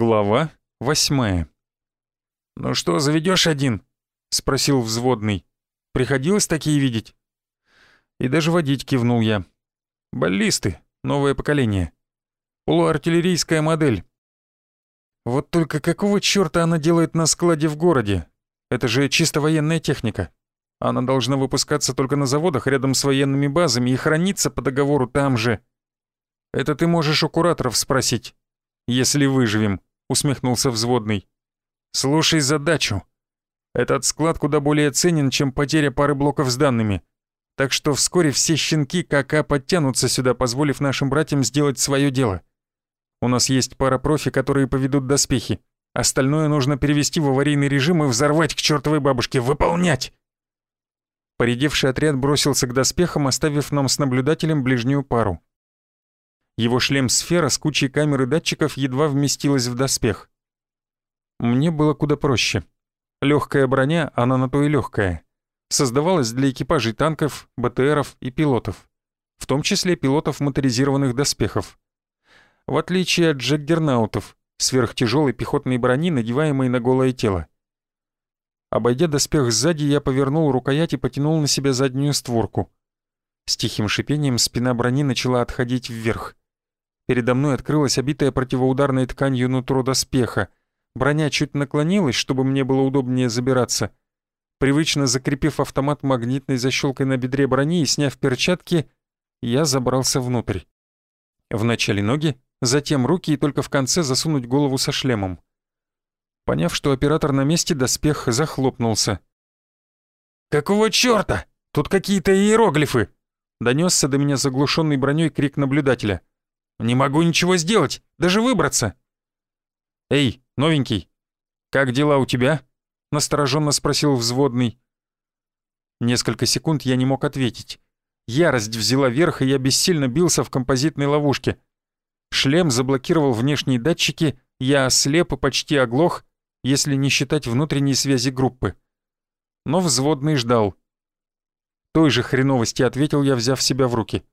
Глава восьмая. «Ну что, заведешь один?» — спросил взводный. «Приходилось такие видеть?» И даже водить кивнул я. «Баллисты, новое поколение. Полуартиллерийская модель. Вот только какого чёрта она делает на складе в городе? Это же чисто военная техника. Она должна выпускаться только на заводах рядом с военными базами и храниться по договору там же. Это ты можешь у кураторов спросить если выживем», — усмехнулся взводный. «Слушай задачу. Этот склад куда более ценен, чем потеря пары блоков с данными. Так что вскоре все щенки КК подтянутся сюда, позволив нашим братьям сделать свое дело. У нас есть пара профи, которые поведут доспехи. Остальное нужно перевести в аварийный режим и взорвать к чертовой бабушке. Выполнять!» Поредевший отряд бросился к доспехам, оставив нам с наблюдателем ближнюю пару. Его шлем-сфера с кучей камер и датчиков едва вместилась в доспех. Мне было куда проще. Легкая броня, она на то и легкая. Создавалась для экипажей танков, БТРов и пилотов. В том числе пилотов моторизированных доспехов. В отличие от джаггернаутов, сверхтяжелой пехотной брони, надеваемой на голое тело. Обойдя доспех сзади, я повернул рукоять и потянул на себя заднюю створку. С тихим шипением спина брони начала отходить вверх. Передо мной открылась обитая противоударной тканью нутро доспеха. Броня чуть наклонилась, чтобы мне было удобнее забираться. Привычно закрепив автомат магнитной защелкой на бедре брони и сняв перчатки, я забрался внутрь. Вначале ноги, затем руки и только в конце засунуть голову со шлемом. Поняв, что оператор на месте, доспех захлопнулся. «Какого чёрта? Тут какие-то иероглифы!» Донесся до меня заглушенный броней крик наблюдателя. Не могу ничего сделать, даже выбраться. Эй, новенький, как дела у тебя? Настороженно спросил взводный. Несколько секунд я не мог ответить. Ярость взяла верх, и я бессильно бился в композитной ловушке. Шлем заблокировал внешние датчики, я ослеп и почти оглох, если не считать внутренней связи группы. Но взводный ждал. Той же хреновости ответил я, взяв себя в руки.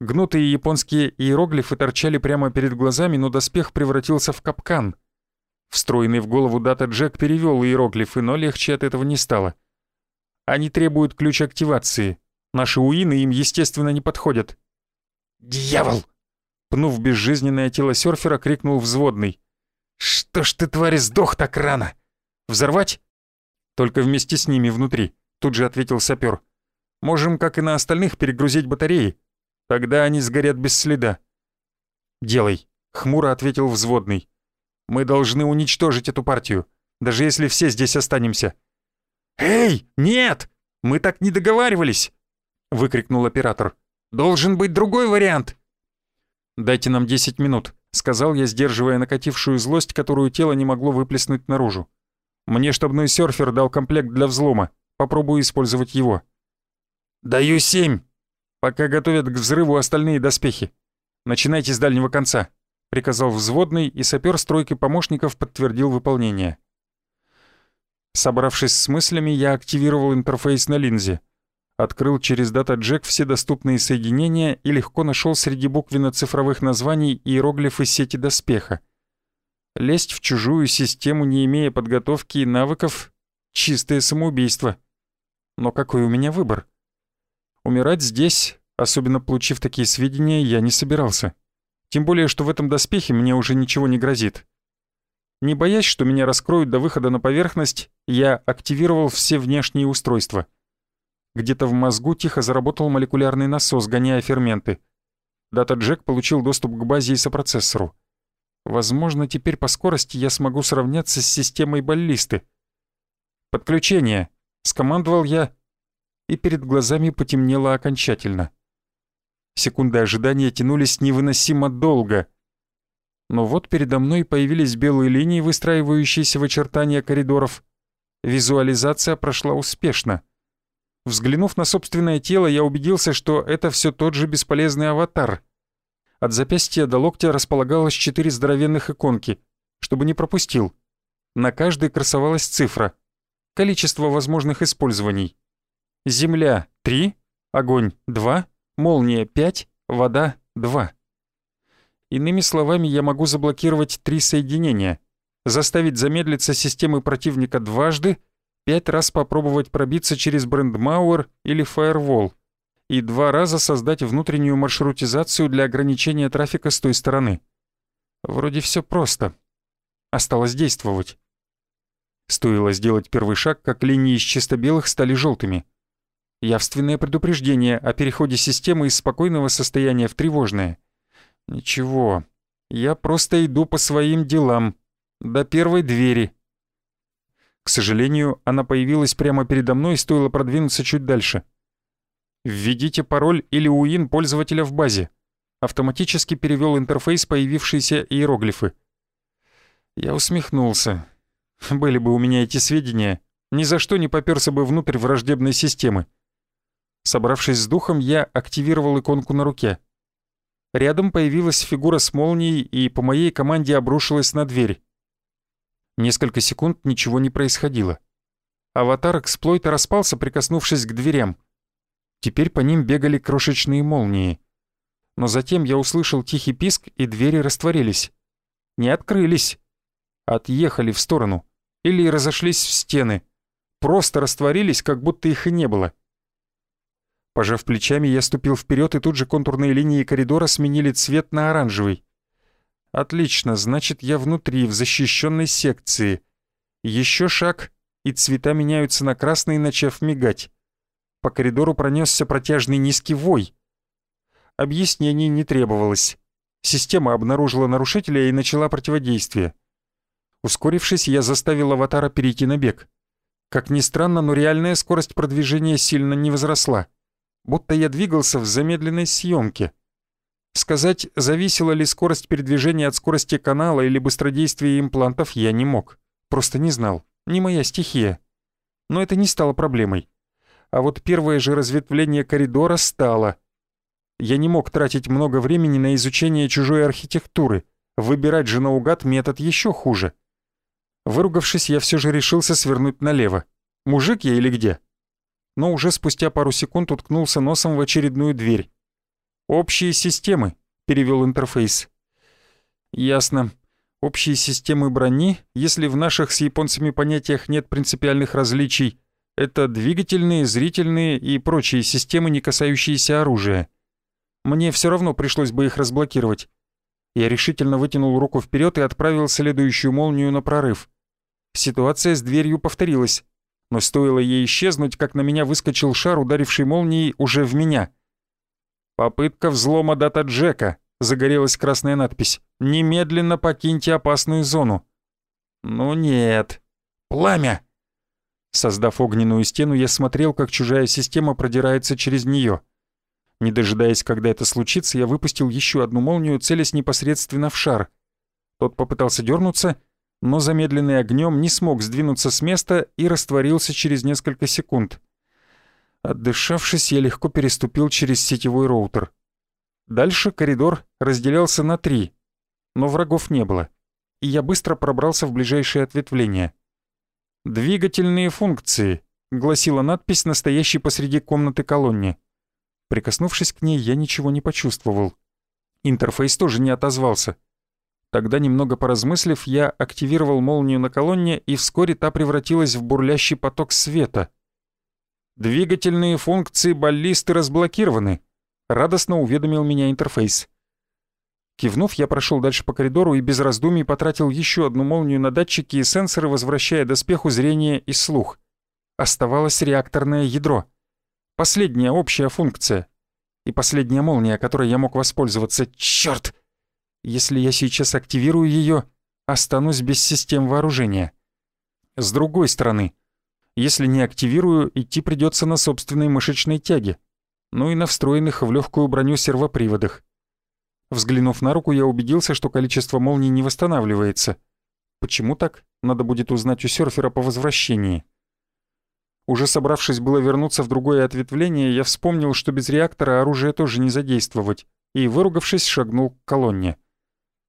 Гнутые японские иероглифы торчали прямо перед глазами, но доспех превратился в капкан. Встроенный в голову дата Джек перевел иероглифы, но легче от этого не стало. Они требуют ключ активации. Наши уины им, естественно, не подходят. «Дьявол!» Пнув безжизненное тело серфера, крикнул взводный. «Что ж ты, тварь, сдох так рано? Взорвать?» «Только вместе с ними внутри», — тут же ответил сапер. «Можем, как и на остальных, перегрузить батареи, Тогда они сгорят без следа». «Делай», — хмуро ответил взводный. «Мы должны уничтожить эту партию, даже если все здесь останемся». «Эй, нет! Мы так не договаривались!» — выкрикнул оператор. «Должен быть другой вариант!» «Дайте нам 10 минут», — сказал я, сдерживая накатившую злость, которую тело не могло выплеснуть наружу. «Мне штабной серфер дал комплект для взлома. Попробую использовать его». «Даю семь!» Пока готовят к взрыву остальные доспехи. Начинайте с дальнего конца», — приказал взводный, и сапер стройки помощников подтвердил выполнение. Собравшись с мыслями, я активировал интерфейс на линзе, открыл через дата джек все доступные соединения и легко нашел среди буквенно-цифровых названий иероглифы сети доспеха. Лезть в чужую систему, не имея подготовки и навыков — чистое самоубийство. Но какой у меня выбор? Умирать здесь, особенно получив такие сведения, я не собирался. Тем более, что в этом доспехе мне уже ничего не грозит. Не боясь, что меня раскроют до выхода на поверхность, я активировал все внешние устройства. Где-то в мозгу тихо заработал молекулярный насос, гоняя ферменты. Дата Джек получил доступ к базе и сопроцессору. Возможно, теперь по скорости я смогу сравняться с системой баллисты. «Подключение!» — скомандовал я, и перед глазами потемнело окончательно. Секунды ожидания тянулись невыносимо долго. Но вот передо мной появились белые линии, выстраивающиеся в очертания коридоров. Визуализация прошла успешно. Взглянув на собственное тело, я убедился, что это все тот же бесполезный аватар. От запястья до локтя располагалось четыре здоровенных иконки, чтобы не пропустил. На каждой красовалась цифра. Количество возможных использований. Земля — 3, огонь — 2, молния — 5, вода — 2. Иными словами, я могу заблокировать три соединения, заставить замедлиться системы противника дважды, пять раз попробовать пробиться через брендмауэр или фаервол и два раза создать внутреннюю маршрутизацию для ограничения трафика с той стороны. Вроде все просто. Осталось действовать. Стоило сделать первый шаг, как линии из чисто-белых стали желтыми. Явственное предупреждение о переходе системы из спокойного состояния в тревожное. Ничего, я просто иду по своим делам. До первой двери. К сожалению, она появилась прямо передо мной, стоило продвинуться чуть дальше. «Введите пароль или УИН пользователя в базе». Автоматически перевел интерфейс появившиеся иероглифы. Я усмехнулся. Были бы у меня эти сведения, ни за что не попёрся бы внутрь враждебной системы. Собравшись с духом, я активировал иконку на руке. Рядом появилась фигура с молнией и по моей команде обрушилась на дверь. Несколько секунд ничего не происходило. Аватар эксплойта распался, прикоснувшись к дверям. Теперь по ним бегали крошечные молнии. Но затем я услышал тихий писк, и двери растворились. Не открылись. Отъехали в сторону или разошлись в стены. Просто растворились, как будто их и не было. Пожав плечами, я ступил вперед, и тут же контурные линии коридора сменили цвет на оранжевый. Отлично, значит, я внутри, в защищенной секции. Еще шаг, и цвета меняются на красный, начав мигать. По коридору пронесся протяжный низкий вой. Объяснений не требовалось. Система обнаружила нарушителя и начала противодействие. Ускорившись, я заставил аватара перейти на бег. Как ни странно, но реальная скорость продвижения сильно не возросла. Будто я двигался в замедленной съемке. Сказать, зависела ли скорость передвижения от скорости канала или быстродействия имплантов, я не мог. Просто не знал. Не моя стихия. Но это не стало проблемой. А вот первое же разветвление коридора стало. Я не мог тратить много времени на изучение чужой архитектуры. Выбирать же наугад метод еще хуже. Выругавшись, я все же решился свернуть налево. Мужик я или где? Но уже спустя пару секунд уткнулся носом в очередную дверь. «Общие системы», — перевел интерфейс. «Ясно. Общие системы брони, если в наших с японцами понятиях нет принципиальных различий, это двигательные, зрительные и прочие системы, не касающиеся оружия. Мне все равно пришлось бы их разблокировать. Я решительно вытянул руку вперед и отправил следующую молнию на прорыв. Ситуация с дверью повторилась, но стоило ей исчезнуть, как на меня выскочил шар, ударивший молнией уже в меня. «Попытка взлома дата Джека», — загорелась красная надпись. «Немедленно покиньте опасную зону». «Ну нет. Пламя!» Создав огненную стену, я смотрел, как чужая система продирается через нее. Не дожидаясь, когда это случится, я выпустил еще одну молнию, целясь непосредственно в шар. Тот попытался дернуться, но замедленный огнем не смог сдвинуться с места и растворился через несколько секунд. Отдышавшись, я легко переступил через сетевой роутер. Дальше коридор разделялся на три, но врагов не было, и я быстро пробрался в ближайшее ответвление. «Двигательные функции», — гласила надпись, настоящей посреди комнаты колонне. Прикоснувшись к ней, я ничего не почувствовал. Интерфейс тоже не отозвался — Тогда, немного поразмыслив, я активировал молнию на колонне, и вскоре та превратилась в бурлящий поток света. «Двигательные функции баллисты разблокированы», — радостно уведомил меня интерфейс. Кивнув, я прошел дальше по коридору и без раздумий потратил еще одну молнию на датчики и сенсоры, возвращая доспеху зрение и слух. Оставалось реакторное ядро. Последняя общая функция. И последняя молния, которой я мог воспользоваться. Чёрт! Если я сейчас активирую ее, останусь без систем вооружения. С другой стороны, если не активирую, идти придется на собственной мышечной тяге, ну и на встроенных в легкую броню сервоприводах. Взглянув на руку, я убедился, что количество молний не восстанавливается. Почему так? Надо будет узнать у серфера по возвращении. Уже собравшись было вернуться в другое ответвление, я вспомнил, что без реактора оружие тоже не задействовать, и, выругавшись, шагнул к колонне.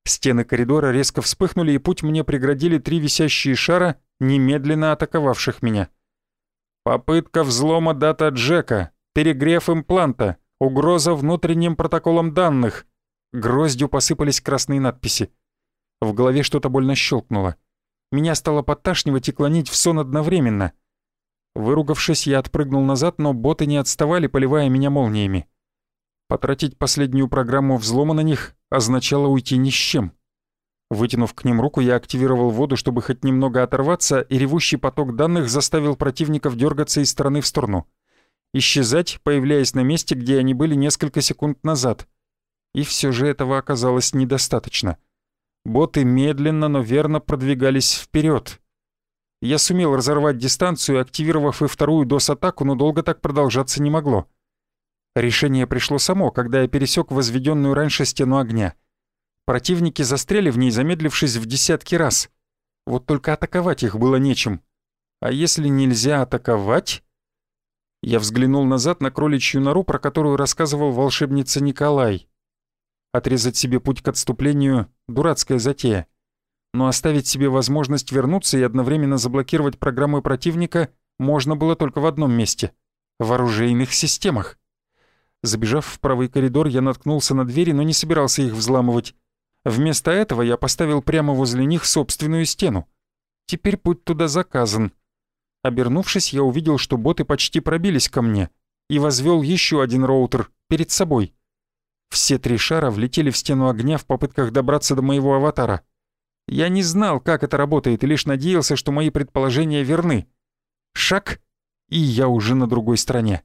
Стены коридора резко вспыхнули, и путь мне преградили три висящие шара, немедленно атаковавших меня. Попытка взлома дата Джека, перегрев импланта, угроза внутренним протоколам данных. Гроздью посыпались красные надписи. В голове что-то больно щелкнуло. Меня стало подташнивать и клонить в сон одновременно. Выругавшись, я отпрыгнул назад, но боты не отставали, поливая меня молниями. Потратить последнюю программу взлома на них означало уйти ни с чем. Вытянув к ним руку, я активировал воду, чтобы хоть немного оторваться, и ревущий поток данных заставил противников дергаться из стороны в сторону. Исчезать, появляясь на месте, где они были несколько секунд назад. И все же этого оказалось недостаточно. Боты медленно, но верно продвигались вперед. Я сумел разорвать дистанцию, активировав и вторую DOS-атаку, но долго так продолжаться не могло. Решение пришло само, когда я пересек возведенную раньше стену огня. Противники застряли в ней, замедлившись в десятки раз. Вот только атаковать их было нечем. А если нельзя атаковать... Я взглянул назад на кроличью нору, про которую рассказывал волшебница Николай. Отрезать себе путь к отступлению — дурацкая затея. Но оставить себе возможность вернуться и одновременно заблокировать программы противника можно было только в одном месте — в оружейных системах. Забежав в правый коридор, я наткнулся на двери, но не собирался их взламывать. Вместо этого я поставил прямо возле них собственную стену. Теперь путь туда заказан. Обернувшись, я увидел, что боты почти пробились ко мне, и возвел еще один роутер перед собой. Все три шара влетели в стену огня в попытках добраться до моего аватара. Я не знал, как это работает, и лишь надеялся, что мои предположения верны. Шаг, и я уже на другой стороне.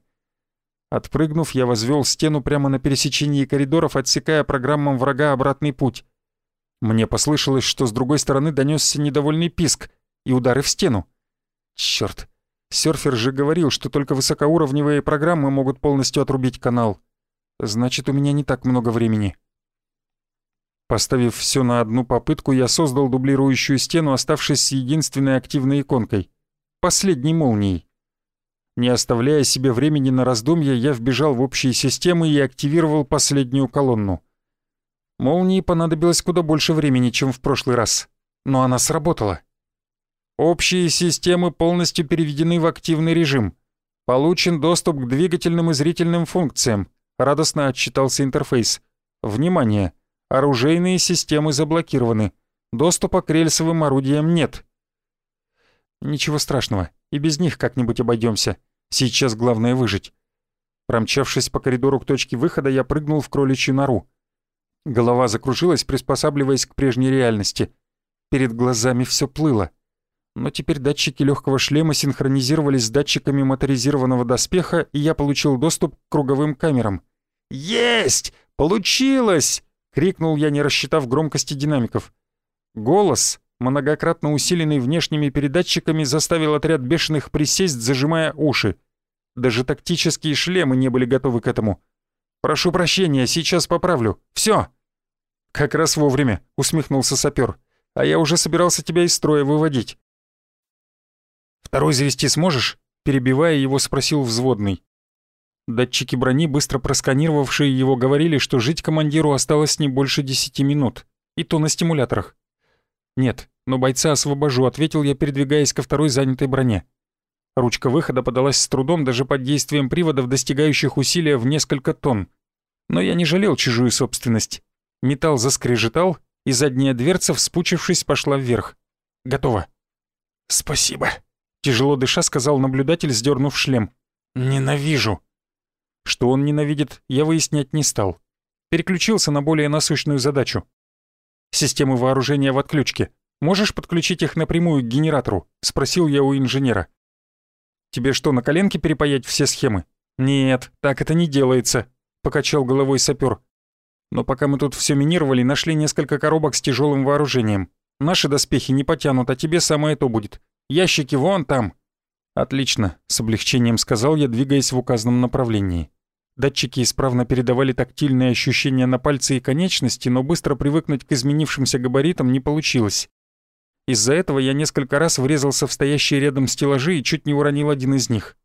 Отпрыгнув, я возвел стену прямо на пересечении коридоров, отсекая программам врага обратный путь. Мне послышалось, что с другой стороны донесся недовольный писк и удары в стену. Черт, серфер же говорил, что только высокоуровневые программы могут полностью отрубить канал. Значит, у меня не так много времени. Поставив все на одну попытку, я создал дублирующую стену, оставшись с единственной активной иконкой — последней молнией. Не оставляя себе времени на раздумья, я вбежал в общие системы и активировал последнюю колонну. Молнии понадобилось куда больше времени, чем в прошлый раз, но она сработала. Общие системы полностью переведены в активный режим. Получен доступ к двигательным и зрительным функциям. Радостно отчитался интерфейс. Внимание! Оружейные системы заблокированы. Доступа к рельсовым орудиям нет. Ничего страшного, и без них как-нибудь обойдемся. Сейчас главное выжить. Промчавшись по коридору к точке выхода, я прыгнул в кроличью нору. Голова закружилась, приспосабливаясь к прежней реальности. Перед глазами все плыло. Но теперь датчики легкого шлема синхронизировались с датчиками моторизированного доспеха, и я получил доступ к круговым камерам. «Есть! Получилось!» — крикнул я, не рассчитав громкости динамиков. Голос, многократно усиленный внешними передатчиками, заставил отряд бешеных присесть, зажимая уши. Даже тактические шлемы не были готовы к этому. «Прошу прощения, сейчас поправлю. Все. «Как раз вовремя», — усмехнулся сапер. «А я уже собирался тебя из строя выводить». «Второй завести сможешь?» — перебивая его, спросил взводный. Датчики брони, быстро просканировавшие его, говорили, что жить командиру осталось не больше десяти минут. И то на стимуляторах. «Нет, но бойца освобожу», — ответил я, передвигаясь ко второй занятой броне. Ручка выхода подалась с трудом даже под действием приводов, достигающих усилия в несколько тонн. Но я не жалел чужую собственность. Металл заскрежетал, и задняя дверца, вспучившись, пошла вверх. «Готово». «Спасибо», — тяжело дыша сказал наблюдатель, сдернув шлем. «Ненавижу». Что он ненавидит, я выяснять не стал. Переключился на более насущную задачу. Системы вооружения в отключке. Можешь подключить их напрямую к генератору?» — спросил я у инженера. «Тебе что, на коленке перепаять все схемы?» «Нет, так это не делается», — покачал головой сапер. «Но пока мы тут все минировали, нашли несколько коробок с тяжелым вооружением. Наши доспехи не потянут, а тебе самое то будет. Ящики вон там». «Отлично», — с облегчением сказал я, двигаясь в указанном направлении. Датчики исправно передавали тактильные ощущения на пальцы и конечности, но быстро привыкнуть к изменившимся габаритам не получилось. Из-за этого я несколько раз врезался в стоящие рядом стеллажи и чуть не уронил один из них.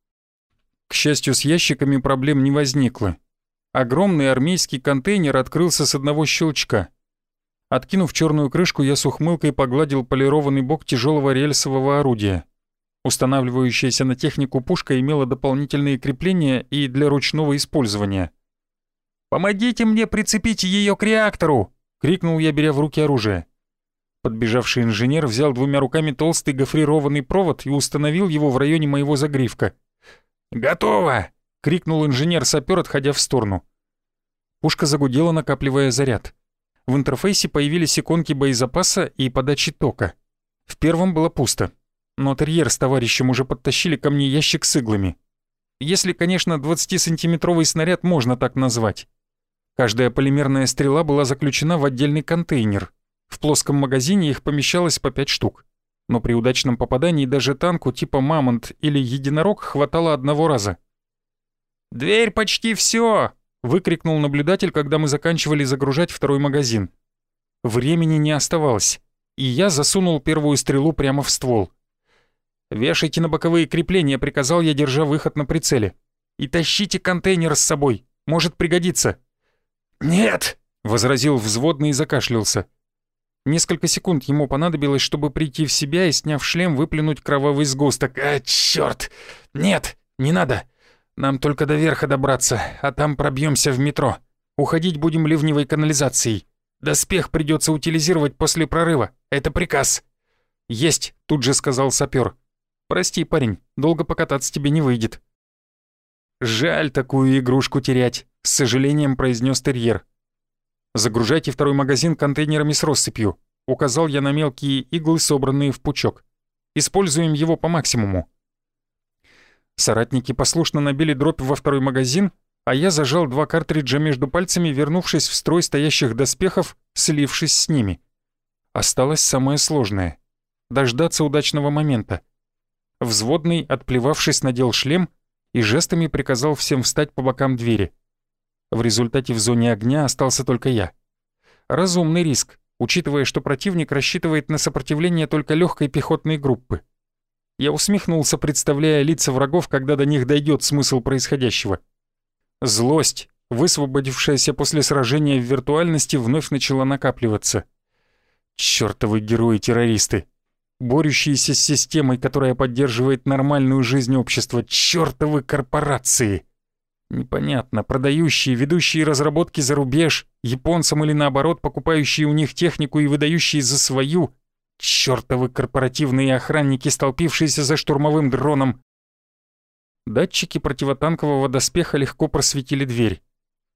К счастью, с ящиками проблем не возникло. Огромный армейский контейнер открылся с одного щелчка. Откинув черную крышку, я с ухмылкой погладил полированный бок тяжелого рельсового орудия. Устанавливающаяся на технику пушка имела дополнительные крепления и для ручного использования. «Помогите мне прицепить ее к реактору!» — крикнул я, беря в руки оружие. Подбежавший инженер взял двумя руками толстый гофрированный провод и установил его в районе моего загривка. «Готово!» — крикнул инженер-сапёр, отходя в сторону. Пушка загудела, накапливая заряд. В интерфейсе появились иконки боезапаса и подачи тока. В первом было пусто, но терьер с товарищем уже подтащили ко мне ящик с иглами. Если, конечно, 20-сантиметровый снаряд можно так назвать. Каждая полимерная стрела была заключена в отдельный контейнер. В плоском магазине их помещалось по 5 штук. Но при удачном попадании даже танку типа «Мамонт» или «Единорог» хватало одного раза. «Дверь почти все! выкрикнул наблюдатель, когда мы заканчивали загружать второй магазин. Времени не оставалось, и я засунул первую стрелу прямо в ствол. «Вешайте на боковые крепления», — приказал я, держа выход на прицеле. «И тащите контейнер с собой, может пригодиться». «Нет!» — возразил взводный и закашлялся. Несколько секунд ему понадобилось, чтобы прийти в себя и, сняв шлем, выплюнуть кровавый сгусток. «А, чёрт! Нет, не надо! Нам только до верха добраться, а там пробьемся в метро. Уходить будем ливневой канализацией. Доспех придется утилизировать после прорыва. Это приказ». «Есть», — тут же сказал сапер. «Прости, парень, долго покататься тебе не выйдет». «Жаль такую игрушку терять», — с сожалением произнес терьер. «Загружайте второй магазин контейнерами с россыпью», — указал я на мелкие иглы, собранные в пучок. «Используем его по максимуму». Соратники послушно набили дробь во второй магазин, а я зажал два картриджа между пальцами, вернувшись в строй стоящих доспехов, слившись с ними. Осталось самое сложное — дождаться удачного момента. Взводный, отплевавшись, надел шлем и жестами приказал всем встать по бокам двери. В результате в зоне огня остался только я. Разумный риск, учитывая, что противник рассчитывает на сопротивление только легкой пехотной группы. Я усмехнулся, представляя лица врагов, когда до них дойдет смысл происходящего. Злость, высвободившаяся после сражения в виртуальности, вновь начала накапливаться. Чёртовы герои-террористы, борющиеся с системой, которая поддерживает нормальную жизнь общества, чёртовы корпорации. Непонятно, продающие, ведущие разработки за рубеж, японцам или наоборот, покупающие у них технику и выдающие за свою, Чёртовы корпоративные охранники, столпившиеся за штурмовым дроном. Датчики противотанкового доспеха легко просветили дверь.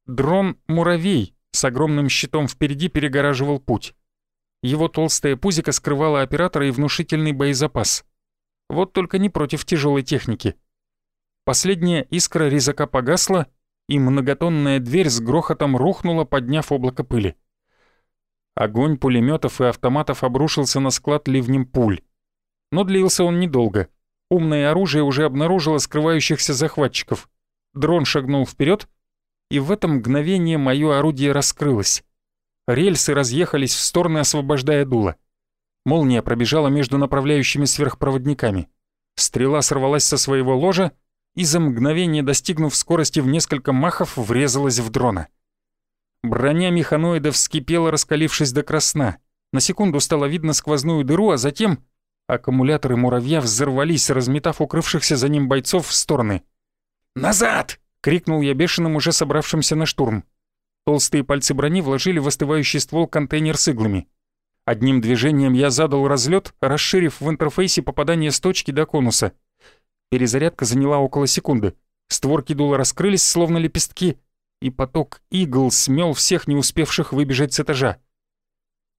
Дрон «Муравей» с огромным щитом впереди перегораживал путь. Его толстая пузико скрывала оператора и внушительный боезапас. Вот только не против тяжелой техники. Последняя искра резака погасла, и многотонная дверь с грохотом рухнула, подняв облако пыли. Огонь пулеметов и автоматов обрушился на склад ливнем пуль. Но длился он недолго. Умное оружие уже обнаружило скрывающихся захватчиков. Дрон шагнул вперед, и в это мгновение мое орудие раскрылось. Рельсы разъехались в стороны, освобождая дуло. Молния пробежала между направляющими сверхпроводниками. Стрела сорвалась со своего ложа и за мгновение, достигнув скорости в несколько махов, врезалась в дрона. Броня механоида вскипела, раскалившись до красна. На секунду стало видно сквозную дыру, а затем аккумуляторы муравья взорвались, разметав укрывшихся за ним бойцов в стороны. «Назад!» — крикнул я бешеным, уже собравшимся на штурм. Толстые пальцы брони вложили в остывающий ствол контейнер с иглами. Одним движением я задал разлет, расширив в интерфейсе попадание с точки до конуса. Перезарядка заняла около секунды. Створки дула раскрылись, словно лепестки, и поток игл смел всех не успевших выбежать с этажа.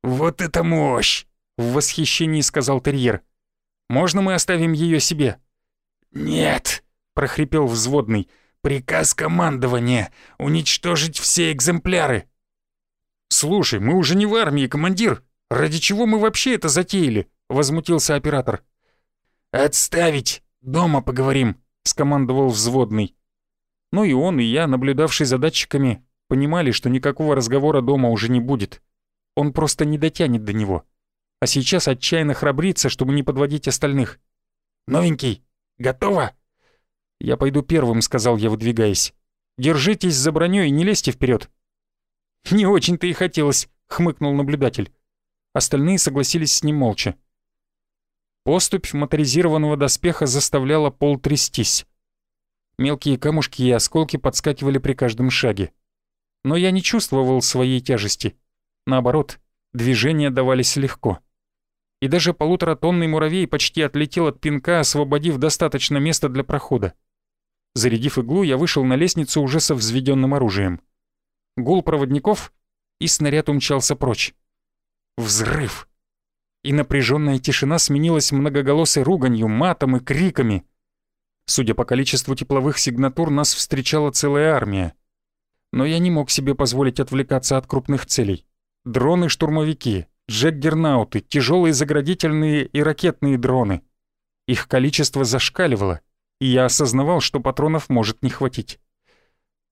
«Вот это мощь!» — в восхищении сказал терьер. «Можно мы оставим ее себе?» «Нет!» — прохрипел взводный. «Приказ командования — уничтожить все экземпляры!» «Слушай, мы уже не в армии, командир! Ради чего мы вообще это затеяли?» — возмутился оператор. «Отставить! Дома поговорим!» — скомандовал взводный. Ну и он, и я, наблюдавший за датчиками, понимали, что никакого разговора дома уже не будет. Он просто не дотянет до него. А сейчас отчаянно храбрится, чтобы не подводить остальных. «Новенький, готово?» «Я пойду первым», — сказал я, выдвигаясь. «Держитесь за бронёй и не лезьте вперед. «Не очень-то и хотелось», — хмыкнул наблюдатель. Остальные согласились с ним молча. Поступь моторизированного доспеха заставляла пол трястись. Мелкие камушки и осколки подскакивали при каждом шаге. Но я не чувствовал своей тяжести. Наоборот, движения давались легко. И даже полуторатонный муравей почти отлетел от пинка, освободив достаточно места для прохода. Зарядив иглу, я вышел на лестницу уже со взведенным оружием. Гул проводников, и снаряд умчался прочь. Взрыв! И напряженная тишина сменилась многоголосой руганью, матом и криками. Судя по количеству тепловых сигнатур, нас встречала целая армия. Но я не мог себе позволить отвлекаться от крупных целей. Дроны-штурмовики, джеггернауты, тяжелые заградительные и ракетные дроны. Их количество зашкаливало, и я осознавал, что патронов может не хватить.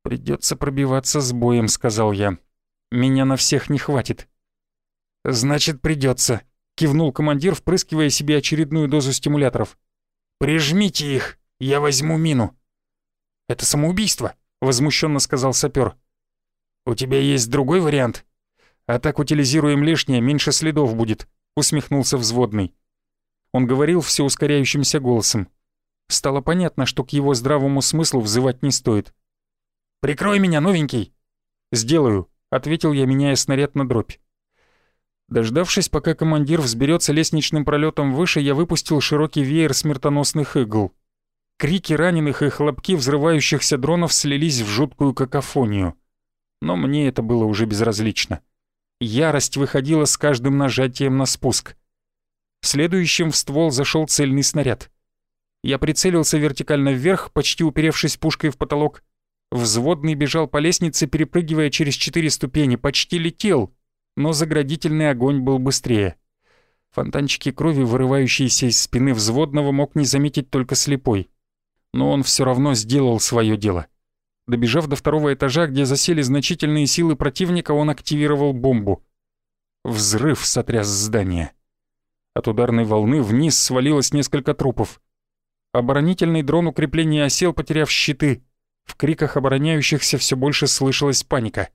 «Придется пробиваться с боем», — сказал я. «Меня на всех не хватит». «Значит, придется», — кивнул командир, впрыскивая себе очередную дозу стимуляторов. «Прижмите их, я возьму мину». «Это самоубийство», — возмущенно сказал сапер. «У тебя есть другой вариант?» «А так утилизируем лишнее, меньше следов будет», — усмехнулся взводный. Он говорил все ускоряющимся голосом. Стало понятно, что к его здравому смыслу взывать не стоит. «Прикрой меня, новенький!» «Сделаю», — ответил я, меняя снаряд на дробь. Дождавшись, пока командир взберется лестничным пролетом выше, я выпустил широкий веер смертоносных игл. Крики раненых и хлопки взрывающихся дронов слились в жуткую какофонию. Но мне это было уже безразлично. Ярость выходила с каждым нажатием на спуск. Следующим в ствол зашел цельный снаряд. Я прицелился вертикально вверх, почти уперевшись пушкой в потолок. Взводный бежал по лестнице, перепрыгивая через четыре ступени, почти летел, но заградительный огонь был быстрее. Фонтанчики крови, вырывающиеся из спины взводного, мог не заметить только слепой. Но он все равно сделал свое дело. Добежав до второго этажа, где засели значительные силы противника, он активировал бомбу. Взрыв сотряс здание. От ударной волны вниз свалилось несколько трупов. Оборонительный дрон укрепления осел, потеряв щиты. В криках обороняющихся все больше слышалась паника.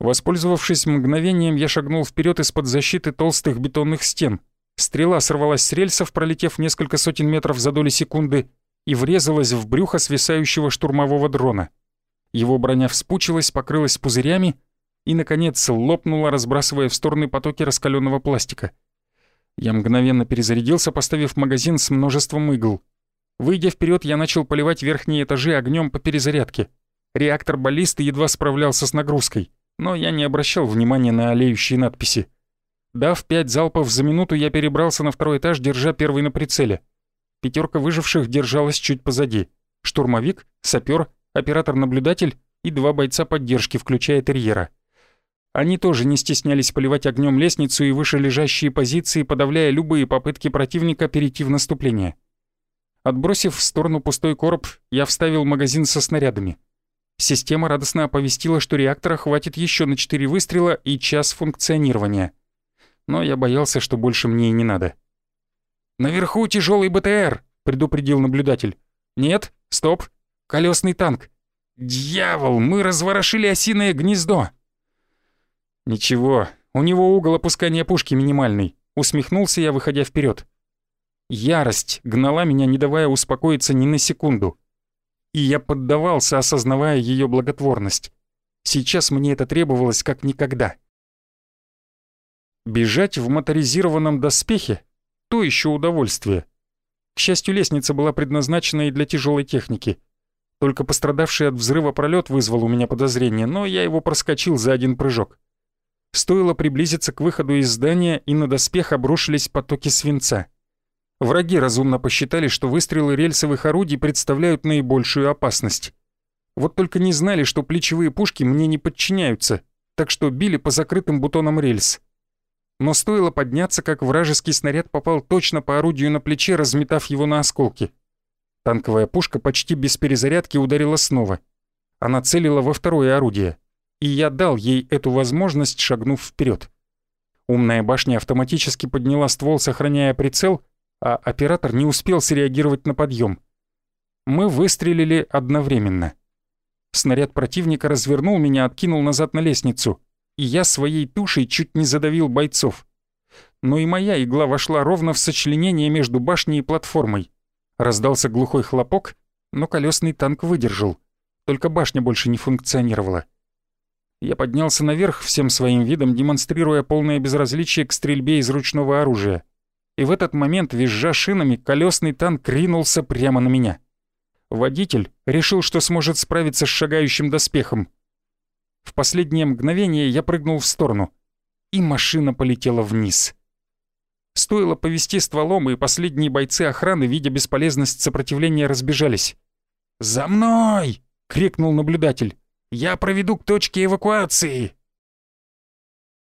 Воспользовавшись мгновением, я шагнул вперед из-под защиты толстых бетонных стен. Стрела сорвалась с рельсов, пролетев несколько сотен метров за доли секунды, и врезалась в брюхо свисающего штурмового дрона. Его броня вспучилась, покрылась пузырями и, наконец, лопнула, разбрасывая в стороны потоки раскаленного пластика. Я мгновенно перезарядился, поставив магазин с множеством игл. Выйдя вперед, я начал поливать верхние этажи огнем по перезарядке. Реактор баллисты едва справлялся с нагрузкой, но я не обращал внимания на олеющие надписи. Дав пять залпов за минуту, я перебрался на второй этаж, держа первый на прицеле. Пятерка выживших держалась чуть позади. Штурмовик, сапер, оператор-наблюдатель и два бойца поддержки, включая терьера. Они тоже не стеснялись поливать огнем лестницу и выше лежащие позиции, подавляя любые попытки противника перейти в наступление. Отбросив в сторону пустой короб, я вставил магазин со снарядами. Система радостно оповестила, что реактора хватит еще на 4 выстрела и час функционирования. Но я боялся, что больше мне и не надо. «Наверху тяжелый БТР!» — предупредил наблюдатель. «Нет, стоп, колесный танк. Дьявол, мы разворошили осиное гнездо!» «Ничего, у него угол опускания пушки минимальный», — усмехнулся я, выходя вперед. Ярость гнала меня, не давая успокоиться ни на секунду. И я поддавался, осознавая ее благотворность. Сейчас мне это требовалось как никогда. Бежать в моторизированном доспехе — то еще удовольствие. К счастью, лестница была предназначена и для тяжелой техники. Только пострадавший от взрыва пролет вызвал у меня подозрение, но я его проскочил за один прыжок. Стоило приблизиться к выходу из здания, и на доспех обрушились потоки свинца — Враги разумно посчитали, что выстрелы рельсовых орудий представляют наибольшую опасность. Вот только не знали, что плечевые пушки мне не подчиняются, так что били по закрытым бутонам рельс. Но стоило подняться, как вражеский снаряд попал точно по орудию на плече, разметав его на осколки. Танковая пушка почти без перезарядки ударила снова. Она целила во второе орудие, и я дал ей эту возможность, шагнув вперед. Умная башня автоматически подняла ствол, сохраняя прицел, а оператор не успел среагировать на подъем. Мы выстрелили одновременно. Снаряд противника развернул меня, откинул назад на лестницу, и я своей тушей чуть не задавил бойцов. Но и моя игла вошла ровно в сочленение между башней и платформой. Раздался глухой хлопок, но колесный танк выдержал. Только башня больше не функционировала. Я поднялся наверх всем своим видом, демонстрируя полное безразличие к стрельбе из ручного оружия. И в этот момент, визжа шинами, колесный танк ринулся прямо на меня. Водитель решил, что сможет справиться с шагающим доспехом. В последнее мгновение я прыгнул в сторону, и машина полетела вниз. Стоило повести стволом, и последние бойцы охраны, видя бесполезность сопротивления, разбежались. «За мной!» — крикнул наблюдатель. «Я проведу к точке эвакуации!»